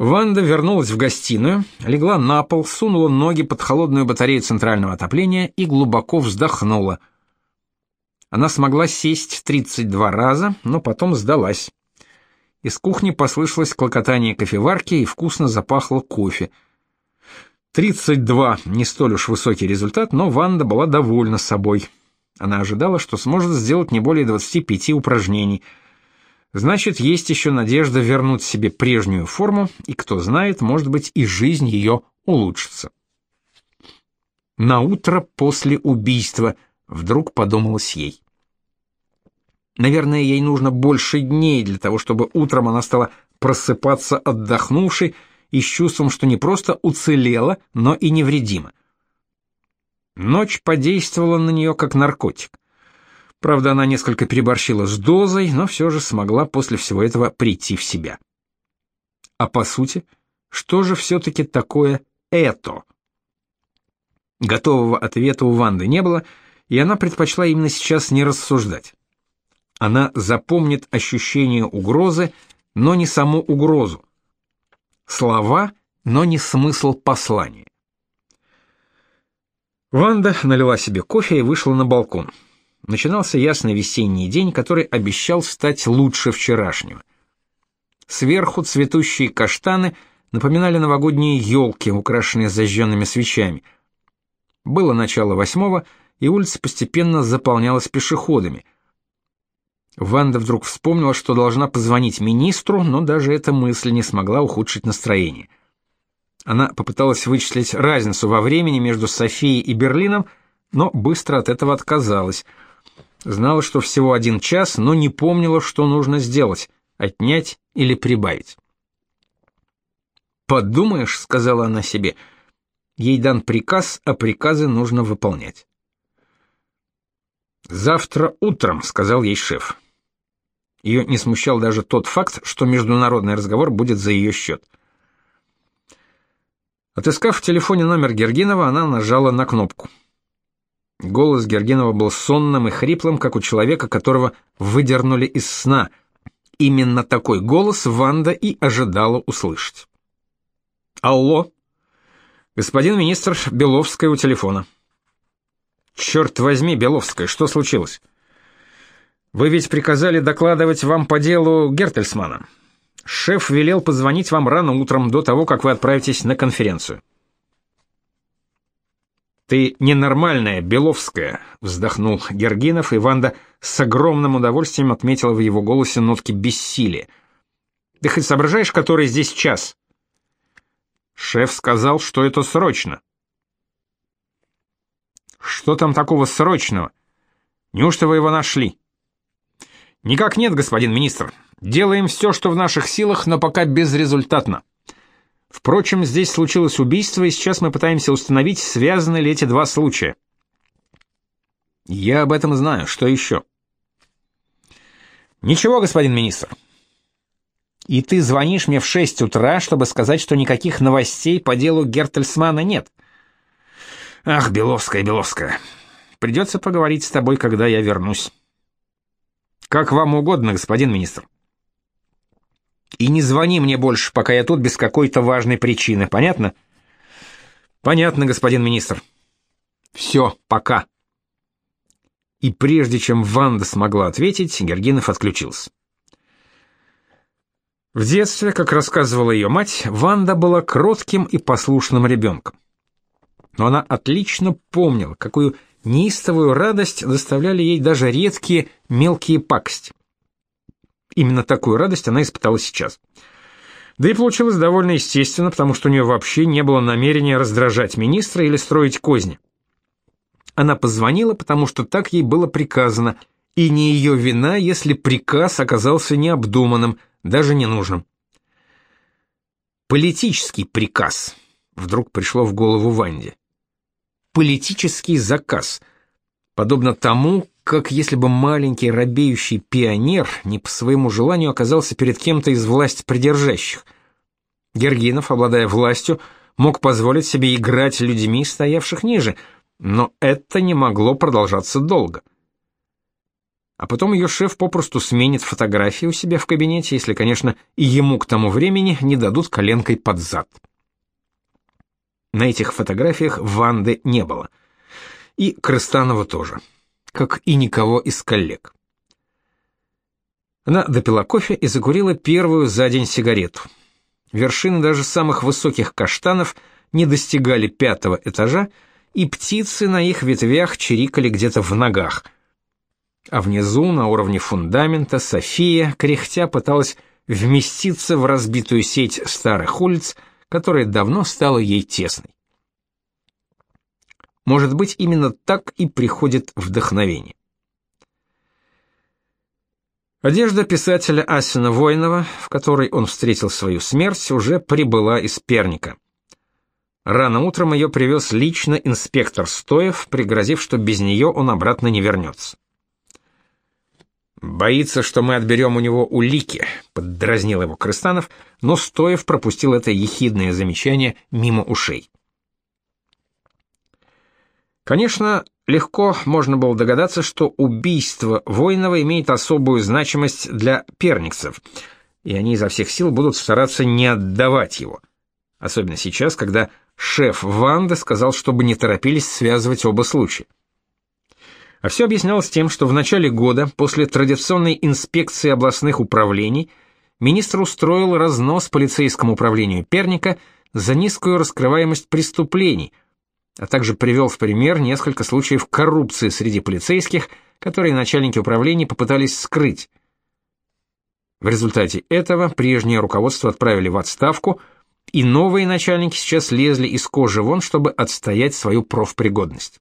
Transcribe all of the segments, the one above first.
Ванда вернулась в гостиную, легла на пол, сунула ноги под холодную батарею центрального отопления и глубоко вздохнула. Она смогла сесть 32 раза, но потом сдалась. Из кухни послышалось клокотание кофеварки и вкусно запахло кофе. 32 не столь уж высокий результат, но Ванда была довольна собой. Она ожидала, что сможет сделать не более 25 упражнений – Значит, есть еще надежда вернуть себе прежнюю форму, и кто знает, может быть, и жизнь ее улучшится. На утро после убийства вдруг подумалось ей. Наверное, ей нужно больше дней для того, чтобы утром она стала просыпаться отдохнувшей и с чувством, что не просто уцелела, но и невредима. Ночь подействовала на нее как наркотик. Правда, она несколько переборщила с дозой, но все же смогла после всего этого прийти в себя. А по сути, что же все-таки такое это? Готового ответа у Ванды не было, и она предпочла именно сейчас не рассуждать. Она запомнит ощущение угрозы, но не саму угрозу. Слова, но не смысл послания. Ванда налила себе кофе и вышла на балкон начинался ясный весенний день, который обещал стать лучше вчерашнего. Сверху цветущие каштаны напоминали новогодние елки, украшенные зажженными свечами. Было начало восьмого, и улица постепенно заполнялась пешеходами. Ванда вдруг вспомнила, что должна позвонить министру, но даже эта мысль не смогла ухудшить настроение. Она попыталась вычислить разницу во времени между Софией и Берлином, но быстро от этого отказалась – Знала, что всего один час, но не помнила, что нужно сделать — отнять или прибавить. «Подумаешь», — сказала она себе, — ей дан приказ, а приказы нужно выполнять. «Завтра утром», — сказал ей шеф. Ее не смущал даже тот факт, что международный разговор будет за ее счет. Отыскав в телефоне номер Гергинова, она нажала на кнопку. Голос Гергенова был сонным и хриплым, как у человека, которого выдернули из сна. Именно такой голос Ванда и ожидала услышать. «Алло!» «Господин министр Беловская у телефона». «Черт возьми, Беловская, что случилось?» «Вы ведь приказали докладывать вам по делу Гертельсмана. Шеф велел позвонить вам рано утром, до того, как вы отправитесь на конференцию». «Ты ненормальная, Беловская», — вздохнул Гергинов, и Ванда с огромным удовольствием отметила в его голосе нотки бессилия. «Ты хоть соображаешь, который здесь час?» Шеф сказал, что это срочно. «Что там такого срочного? Неужто вы его нашли?» «Никак нет, господин министр. Делаем все, что в наших силах, но пока безрезультатно». Впрочем, здесь случилось убийство, и сейчас мы пытаемся установить, связаны ли эти два случая. Я об этом знаю. Что еще? Ничего, господин министр. И ты звонишь мне в 6 утра, чтобы сказать, что никаких новостей по делу Гертельсмана нет. Ах, Беловская, Беловская. Придется поговорить с тобой, когда я вернусь. Как вам угодно, господин министр. И не звони мне больше, пока я тут без какой-то важной причины. Понятно? Понятно, господин министр. Все, пока. И прежде чем Ванда смогла ответить, Гергинов отключился. В детстве, как рассказывала ее мать, Ванда была кротким и послушным ребенком. Но она отлично помнила, какую неистовую радость доставляли ей даже редкие мелкие пакости. Именно такую радость она испытала сейчас. Да и получилось довольно естественно, потому что у нее вообще не было намерения раздражать министра или строить козни. Она позвонила, потому что так ей было приказано, и не ее вина, если приказ оказался необдуманным, даже ненужным. Политический приказ вдруг пришло в голову Ванде. Политический заказ, подобно тому, как если бы маленький робеющий пионер не по своему желанию оказался перед кем-то из власть придержащих. Гергинов, обладая властью, мог позволить себе играть людьми, стоявших ниже, но это не могло продолжаться долго. а потом ее шеф попросту сменит фотографии у себя в кабинете, если, конечно, и ему к тому времени не дадут коленкой под зад. На этих фотографиях Ванды не было. И Крыстанова тоже, как и никого из коллег. Она допила кофе и закурила первую за день сигарету. Вершины даже самых высоких каштанов не достигали пятого этажа, и птицы на их ветвях чирикали где-то в ногах – а внизу, на уровне фундамента, София, кряхтя, пыталась вместиться в разбитую сеть старых улиц, которая давно стала ей тесной. Может быть, именно так и приходит вдохновение. Одежда писателя Асина Войнова, в которой он встретил свою смерть, уже прибыла из Перника. Рано утром ее привез лично инспектор Стоев, пригрозив, что без нее он обратно не вернется. Боится, что мы отберем у него улики, поддразнил его Крыстанов, но Стоев пропустил это ехидное замечание мимо ушей. Конечно, легко можно было догадаться, что убийство Войнова имеет особую значимость для перникцев, и они изо всех сил будут стараться не отдавать его. Особенно сейчас, когда шеф Ванда сказал, чтобы не торопились связывать оба случая. А все объяснялось тем, что в начале года, после традиционной инспекции областных управлений, министр устроил разнос полицейскому управлению Перника за низкую раскрываемость преступлений, а также привел в пример несколько случаев коррупции среди полицейских, которые начальники управлений попытались скрыть. В результате этого прежнее руководство отправили в отставку, и новые начальники сейчас лезли из кожи вон, чтобы отстоять свою профпригодность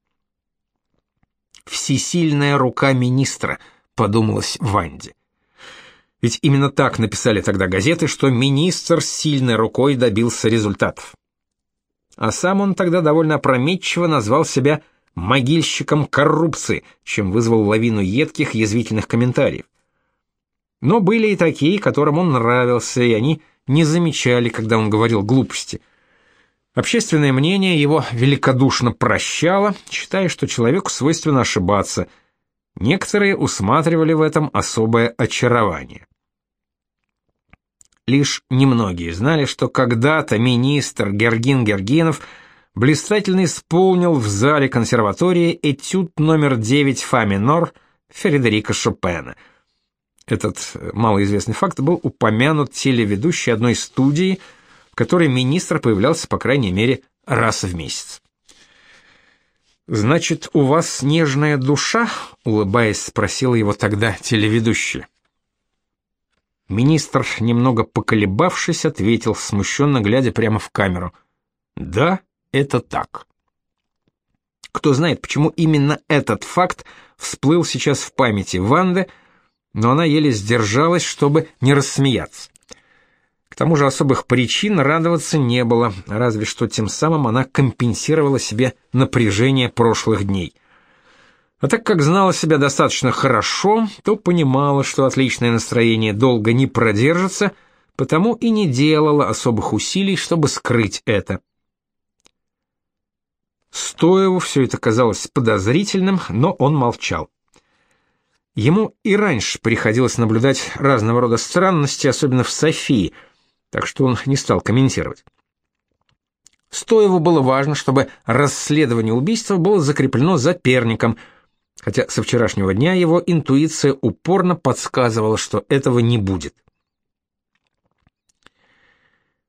всесильная рука министра, подумалось Ванде. Ведь именно так написали тогда газеты, что министр с сильной рукой добился результатов. А сам он тогда довольно опрометчиво назвал себя могильщиком коррупции, чем вызвал лавину едких язвительных комментариев. Но были и такие, которым он нравился, и они не замечали, когда он говорил глупости. Общественное мнение его великодушно прощало, считая, что человеку свойственно ошибаться. Некоторые усматривали в этом особое очарование. Лишь немногие знали, что когда-то министр Гергин Гергинов блистательно исполнил в зале консерватории этюд номер 9 фа минор Фредерика Шопена. Этот малоизвестный факт был упомянут телеведущей одной студии – которой министр появлялся, по крайней мере, раз в месяц. «Значит, у вас нежная душа?» — улыбаясь, спросила его тогда телеведущая. Министр, немного поколебавшись, ответил, смущенно глядя прямо в камеру. «Да, это так». Кто знает, почему именно этот факт всплыл сейчас в памяти Ванды, но она еле сдержалась, чтобы не рассмеяться. К тому же особых причин радоваться не было, разве что тем самым она компенсировала себе напряжение прошлых дней. А так как знала себя достаточно хорошо, то понимала, что отличное настроение долго не продержится, потому и не делала особых усилий, чтобы скрыть это. Стоеву все это казалось подозрительным, но он молчал. Ему и раньше приходилось наблюдать разного рода странности, особенно в Софии – так что он не стал комментировать. Стоеву было важно, чтобы расследование убийства было закреплено за перником, хотя со вчерашнего дня его интуиция упорно подсказывала, что этого не будет.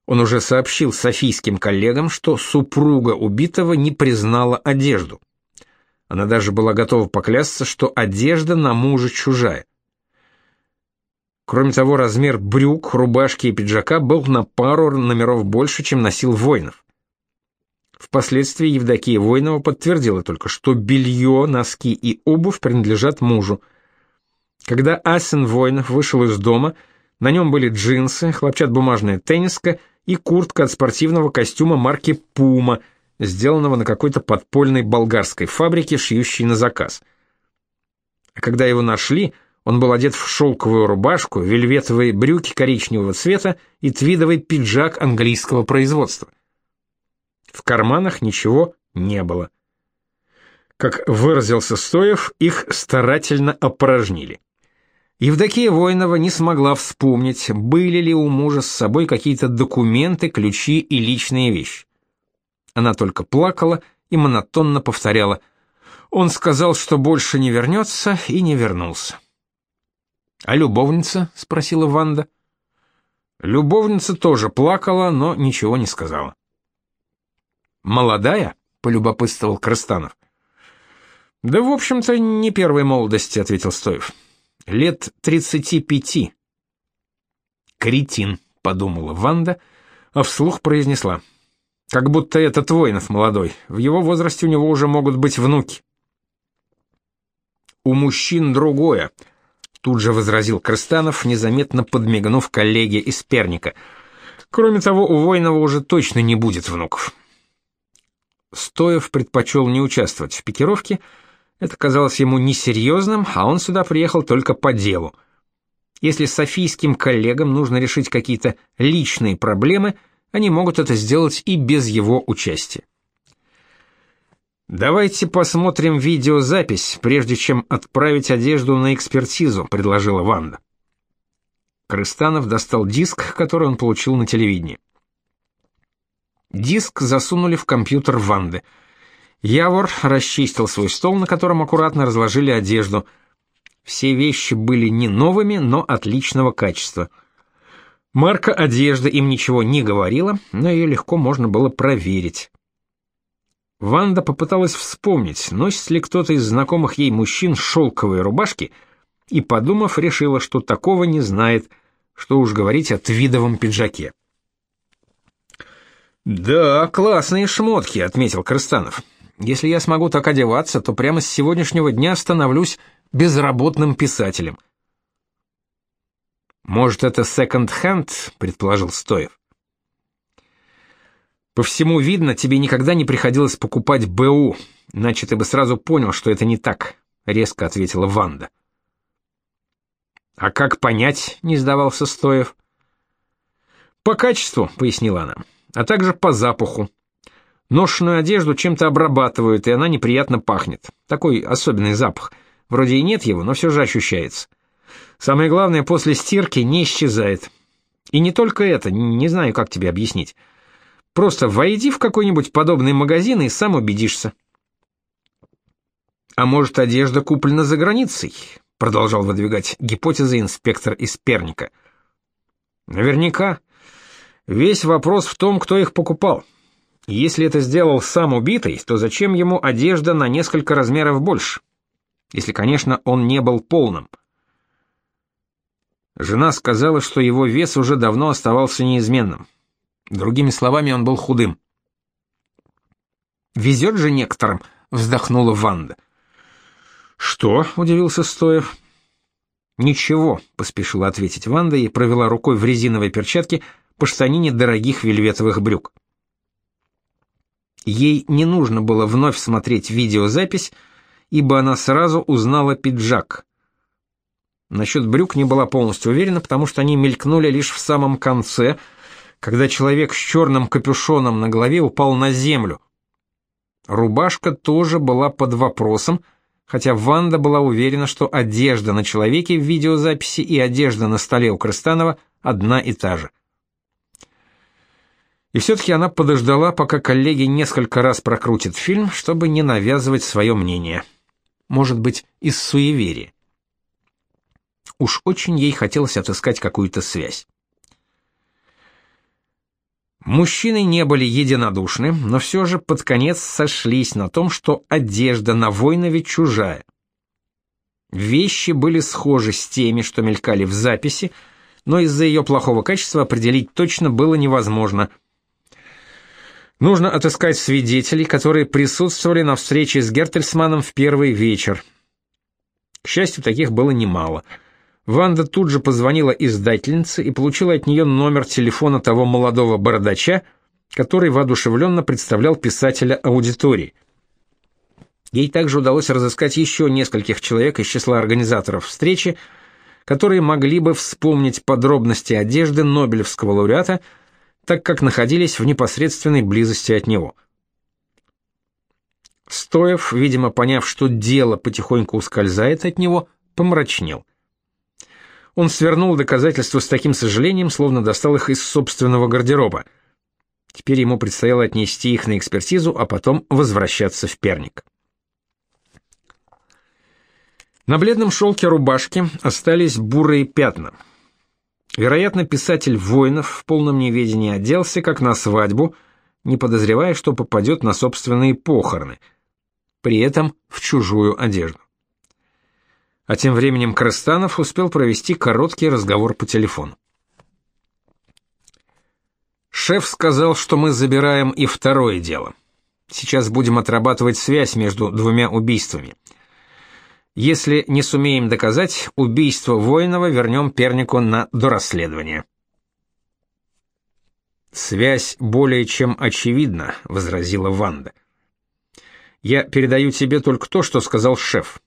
Он уже сообщил софийским коллегам, что супруга убитого не признала одежду. Она даже была готова поклясться, что одежда на мужа чужая. Кроме того, размер брюк, рубашки и пиджака был на пару номеров больше, чем носил Воинов. Впоследствии Евдокия Войнова подтвердила только, что белье, носки и обувь принадлежат мужу. Когда Асен Войнов вышел из дома, на нем были джинсы, хлопчат-бумажная тенниска и куртка от спортивного костюма марки «Пума», сделанного на какой-то подпольной болгарской фабрике, шьющей на заказ. А когда его нашли, он был одет в шелковую рубашку, вельветовые брюки коричневого цвета и твидовый пиджак английского производства. В карманах ничего не было. Как выразился Стоев, их старательно опорожнили. Евдокия Воинова не смогла вспомнить, были ли у мужа с собой какие-то документы, ключи и личные вещи. Она только плакала и монотонно повторяла «Он сказал, что больше не вернется, и не вернулся». «А любовница?» — спросила Ванда. Любовница тоже плакала, но ничего не сказала. «Молодая?» — полюбопытствовал Крыстанов. «Да, в общем-то, не первой молодости», — ответил Стоев. «Лет тридцати пяти». «Кретин», — подумала Ванда, а вслух произнесла. «Как будто этот воинов молодой. В его возрасте у него уже могут быть внуки». «У мужчин другое», — тут же возразил Крыстанов, незаметно подмигнув коллеге из Перника. «Кроме того, у Воинова уже точно не будет внуков». Стоев предпочел не участвовать в пикировке, — это казалось ему несерьезным, а он сюда приехал только по делу. Если софийским коллегам нужно решить какие-то личные проблемы, они могут это сделать и без его участия. Давайте посмотрим видеозапись, прежде чем отправить одежду на экспертизу, предложила Ванда. Крыстанов достал диск, который он получил на телевидении. Диск засунули в компьютер Ванды. Явор расчистил свой стол, на котором аккуратно разложили одежду. Все вещи были не новыми, но отличного качества. Марка одежды им ничего не говорила, но ее легко можно было проверить. Ванда попыталась вспомнить, носит ли кто-то из знакомых ей мужчин шелковые рубашки, и, подумав, решила, что такого не знает, что уж говорить о твидовом пиджаке. «Да, классные шмотки», — отметил Крыстанов. Если я смогу так одеваться, то прямо с сегодняшнего дня становлюсь безработным писателем. Может, это секонд-хенд, предположил Стоев. По всему видно, тебе никогда не приходилось покупать БУ, иначе ты бы сразу понял, что это не так, резко ответила Ванда. А как понять, не сдавался Стоев. По качеству, пояснила она, а также по запаху. Ношенную одежду чем-то обрабатывают, и она неприятно пахнет. Такой особенный запах. Вроде и нет его, но все же ощущается. Самое главное, после стирки не исчезает. И не только это, не знаю, как тебе объяснить. Просто войди в какой-нибудь подобный магазин и сам убедишься. А может, одежда куплена за границей? Продолжал выдвигать гипотезы инспектор из Перника. Наверняка. Весь вопрос в том, кто их покупал. Если это сделал сам убитый, то зачем ему одежда на несколько размеров больше? Если, конечно, он не был полным. Жена сказала, что его вес уже давно оставался неизменным. Другими словами, он был худым. «Везет же некоторым», — вздохнула Ванда. «Что?» — удивился Стоев. «Ничего», — поспешила ответить Ванда и провела рукой в резиновой перчатке по штанине дорогих вельветовых брюк. Ей не нужно было вновь смотреть видеозапись, ибо она сразу узнала пиджак. Насчет брюк не была полностью уверена, потому что они мелькнули лишь в самом конце, когда человек с черным капюшоном на голове упал на землю. Рубашка тоже была под вопросом, хотя Ванда была уверена, что одежда на человеке в видеозаписи и одежда на столе у Крыстанова одна и та же. И все-таки она подождала, пока коллеги несколько раз прокрутят фильм, чтобы не навязывать свое мнение. Может быть, из суеверия. Уж очень ей хотелось отыскать какую-то связь. Мужчины не были единодушны, но все же под конец сошлись на том, что одежда на Войнове чужая. Вещи были схожи с теми, что мелькали в записи, но из-за ее плохого качества определить точно было невозможно – Нужно отыскать свидетелей, которые присутствовали на встрече с Гертельсманом в первый вечер. К счастью, таких было немало. Ванда тут же позвонила издательнице и получила от нее номер телефона того молодого бородача, который воодушевленно представлял писателя аудитории. Ей также удалось разыскать еще нескольких человек из числа организаторов встречи, которые могли бы вспомнить подробности одежды Нобелевского лауреата – так как находились в непосредственной близости от него. Стоев, видимо, поняв, что дело потихоньку ускользает от него, помрачнел. Он свернул доказательства с таким сожалением, словно достал их из собственного гардероба. Теперь ему предстояло отнести их на экспертизу, а потом возвращаться в Перник. На бледном шелке рубашки остались бурые пятна. Вероятно, писатель Воинов в полном неведении оделся, как на свадьбу, не подозревая, что попадет на собственные похороны, при этом в чужую одежду. А тем временем Крыстанов успел провести короткий разговор по телефону. Шеф сказал, что мы забираем и второе дело. Сейчас будем отрабатывать связь между двумя убийствами. Если не сумеем доказать, убийство Воинова вернем Пернику на дорасследование. Связь более чем очевидна, возразила Ванда. Я передаю тебе только то, что сказал шеф.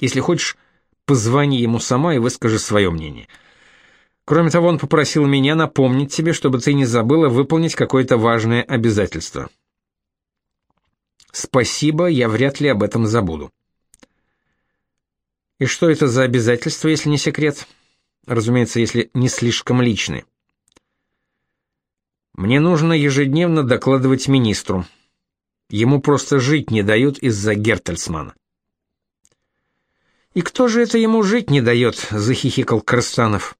Если хочешь, позвони ему сама и выскажи свое мнение. Кроме того, он попросил меня напомнить тебе, чтобы ты не забыла выполнить какое-то важное обязательство. Спасибо, я вряд ли об этом забуду. И что это за обязательство, если не секрет? Разумеется, если не слишком личное. Мне нужно ежедневно докладывать министру. Ему просто жить не дают из-за Гертельсмана. «И кто же это ему жить не дает?» — захихикал Крыстанов.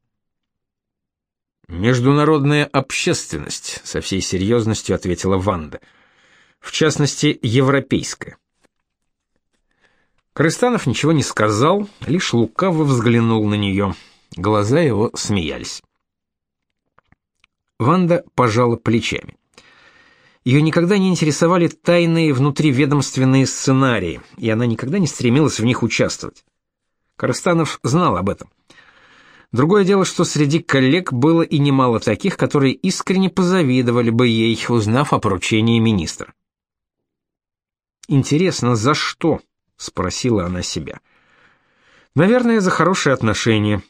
«Международная общественность», — со всей серьезностью ответила Ванда. «В частности, европейская». Крыстанов ничего не сказал, лишь лукаво взглянул на нее. Глаза его смеялись. Ванда пожала плечами. Ее никогда не интересовали тайные внутриведомственные сценарии, и она никогда не стремилась в них участвовать. Корстанов знал об этом. Другое дело, что среди коллег было и немало таких, которые искренне позавидовали бы ей, узнав о поручении министра. Интересно, за что? Спросила она себя. Наверное, за хорошие отношения.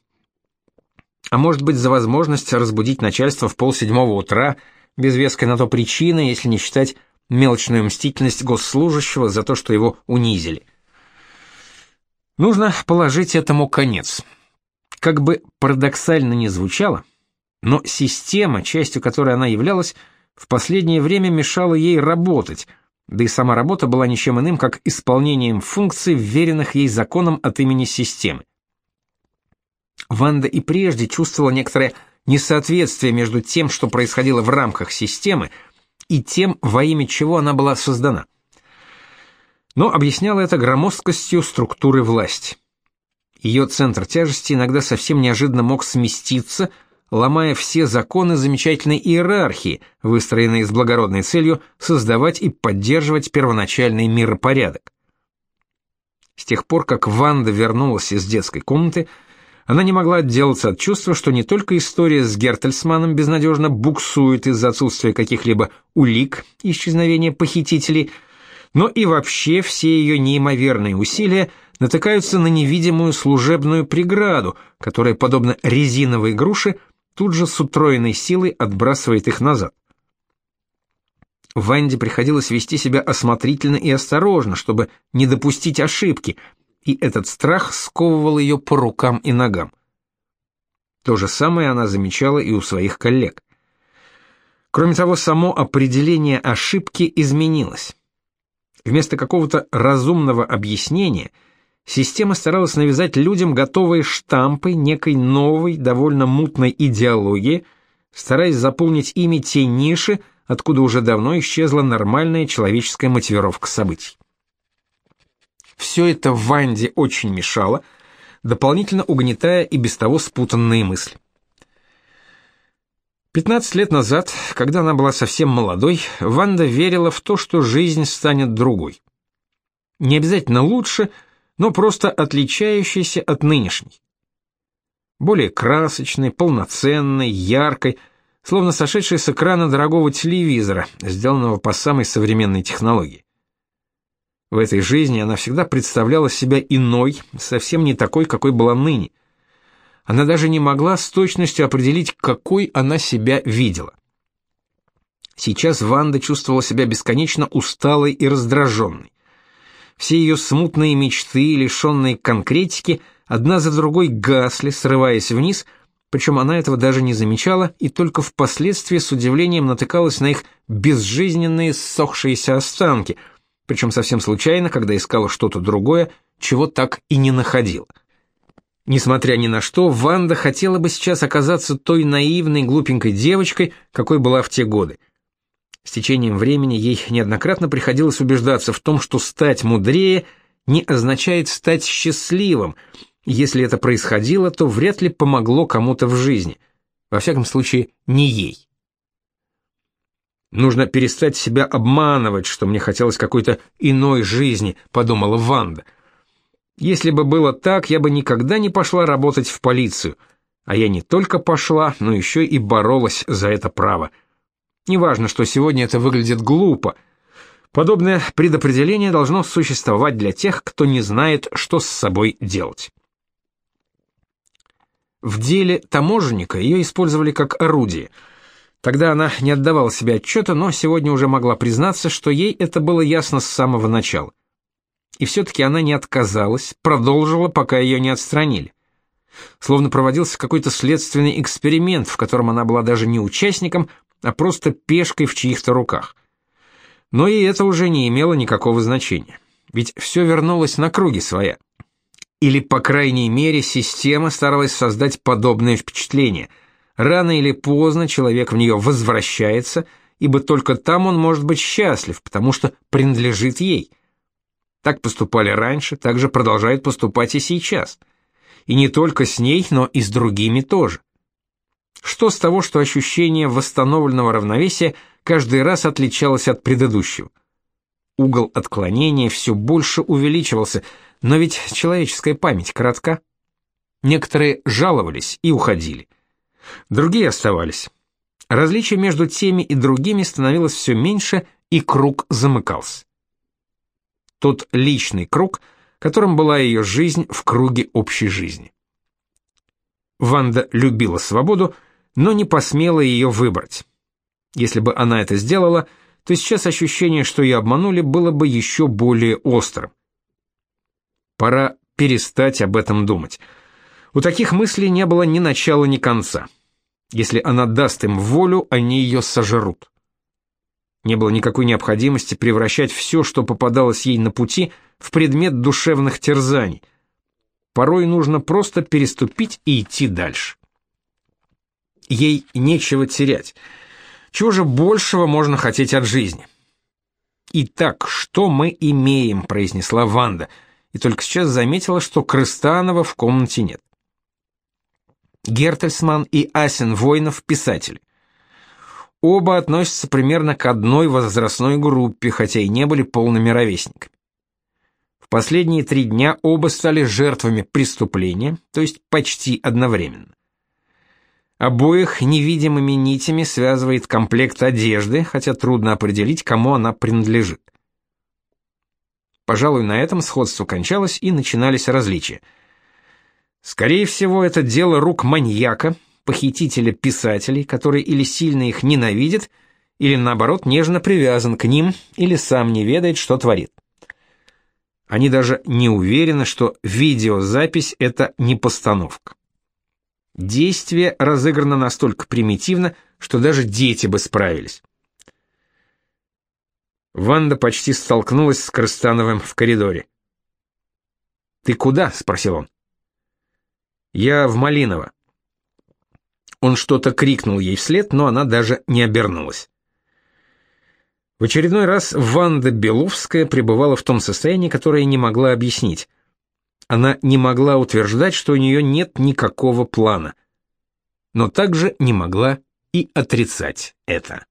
А может быть, за возможность разбудить начальство в полседьмого утра, без веской на то причины, если не считать мелочную мстительность госслужащего за то, что его унизили. Нужно положить этому конец. Как бы парадоксально ни звучало, но система, частью которой она являлась, в последнее время мешала ей работать, да и сама работа была ничем иным, как исполнением функций, вверенных ей законом от имени системы. Ванда и прежде чувствовала некоторое несоответствие между тем, что происходило в рамках системы, и тем, во имя чего она была создана но объясняла это громоздкостью структуры власти. Ее центр тяжести иногда совсем неожиданно мог сместиться, ломая все законы замечательной иерархии, выстроенной с благородной целью создавать и поддерживать первоначальный миропорядок. С тех пор, как Ванда вернулась из детской комнаты, она не могла отделаться от чувства, что не только история с Гертельсманом безнадежно буксует из-за отсутствия каких-либо улик исчезновения похитителей – но и вообще все ее неимоверные усилия натыкаются на невидимую служебную преграду, которая, подобно резиновой груше, тут же с утроенной силой отбрасывает их назад. Ванде приходилось вести себя осмотрительно и осторожно, чтобы не допустить ошибки, и этот страх сковывал ее по рукам и ногам. То же самое она замечала и у своих коллег. Кроме того, само определение ошибки изменилось. Вместо какого-то разумного объяснения система старалась навязать людям готовые штампы некой новой, довольно мутной идеологии, стараясь заполнить ими те ниши, откуда уже давно исчезла нормальная человеческая мотивировка событий. Все это Ванде очень мешало, дополнительно угнетая и без того спутанные мысли. 15 лет назад, когда она была совсем молодой, Ванда верила в то, что жизнь станет другой. Не обязательно лучше, но просто отличающейся от нынешней. Более красочной, полноценной, яркой, словно сошедшей с экрана дорогого телевизора, сделанного по самой современной технологии. В этой жизни она всегда представляла себя иной, совсем не такой, какой была ныне – она даже не могла с точностью определить, какой она себя видела. Сейчас Ванда чувствовала себя бесконечно усталой и раздраженной. Все ее смутные мечты, лишенные конкретики, одна за другой гасли, срываясь вниз, причем она этого даже не замечала и только впоследствии с удивлением натыкалась на их безжизненные ссохшиеся останки, причем совсем случайно, когда искала что-то другое, чего так и не находила. Несмотря ни на что, Ванда хотела бы сейчас оказаться той наивной, глупенькой девочкой, какой была в те годы. С течением времени ей неоднократно приходилось убеждаться в том, что стать мудрее не означает стать счастливым. Если это происходило, то вряд ли помогло кому-то в жизни. Во всяком случае, не ей. Нужно перестать себя обманывать, что мне хотелось какой-то иной жизни, подумала Ванда. Если бы было так, я бы никогда не пошла работать в полицию. А я не только пошла, но еще и боролась за это право. Неважно, что сегодня это выглядит глупо. Подобное предопределение должно существовать для тех, кто не знает, что с собой делать. В деле таможенника ее использовали как орудие. Тогда она не отдавала себе отчета, но сегодня уже могла признаться, что ей это было ясно с самого начала. И все-таки она не отказалась, продолжила, пока ее не отстранили. Словно проводился какой-то следственный эксперимент, в котором она была даже не участником, а просто пешкой в чьих-то руках. Но и это уже не имело никакого значения. Ведь все вернулось на круги своя. Или, по крайней мере, система старалась создать подобное впечатление. Рано или поздно человек в нее возвращается, ибо только там он может быть счастлив, потому что принадлежит ей – так поступали раньше, так же продолжают поступать и сейчас. И не только с ней, но и с другими тоже. Что с того, что ощущение восстановленного равновесия каждый раз отличалось от предыдущего? Угол отклонения все больше увеличивался, но ведь человеческая память коротка. Некоторые жаловались и уходили. Другие оставались. Различие между теми и другими становилось все меньше, и круг замыкался тот личный круг, которым была ее жизнь в круге общей жизни. Ванда любила свободу, но не посмела ее выбрать. Если бы она это сделала, то сейчас ощущение, что ее обманули, было бы еще более острым. Пора перестать об этом думать. У таких мыслей не было ни начала, ни конца. Если она даст им волю, они ее сожрут. Не было никакой необходимости превращать все, что попадалось ей на пути, в предмет душевных терзаний. Порой нужно просто переступить и идти дальше. Ей нечего терять. Чего же большего можно хотеть от жизни? «Итак, что мы имеем?» — произнесла Ванда, и только сейчас заметила, что Крыстанова в комнате нет. Гертельсман и Асен Воинов — писатели. Оба относятся примерно к одной возрастной группе, хотя и не были полными ровесниками. В последние три дня оба стали жертвами преступления, то есть почти одновременно. Обоих невидимыми нитями связывает комплект одежды, хотя трудно определить, кому она принадлежит. Пожалуй, на этом сходство кончалось и начинались различия. Скорее всего, это дело рук маньяка, похитителя писателей, который или сильно их ненавидит, или наоборот нежно привязан к ним, или сам не ведает, что творит. Они даже не уверены, что видеозапись это не постановка. Действие разыграно настолько примитивно, что даже дети бы справились. Ванда почти столкнулась с Крыстановым в коридоре. «Ты куда?» — спросил он. «Я в Малиново». Он что-то крикнул ей вслед, но она даже не обернулась. В очередной раз Ванда Беловская пребывала в том состоянии, которое не могла объяснить. Она не могла утверждать, что у нее нет никакого плана. Но также не могла и отрицать это.